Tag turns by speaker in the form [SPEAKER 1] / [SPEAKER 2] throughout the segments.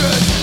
[SPEAKER 1] Christians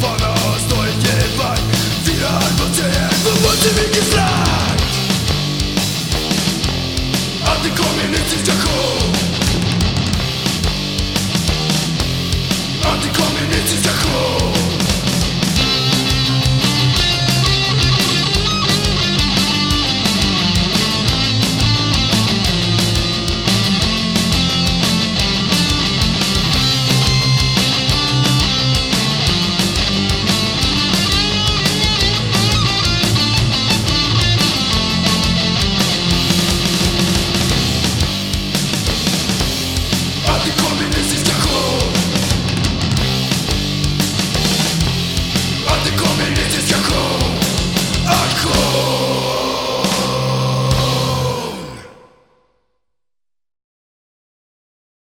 [SPEAKER 1] von der Haustür, jeden Fall Wieder ein Prozent, vi Wege frei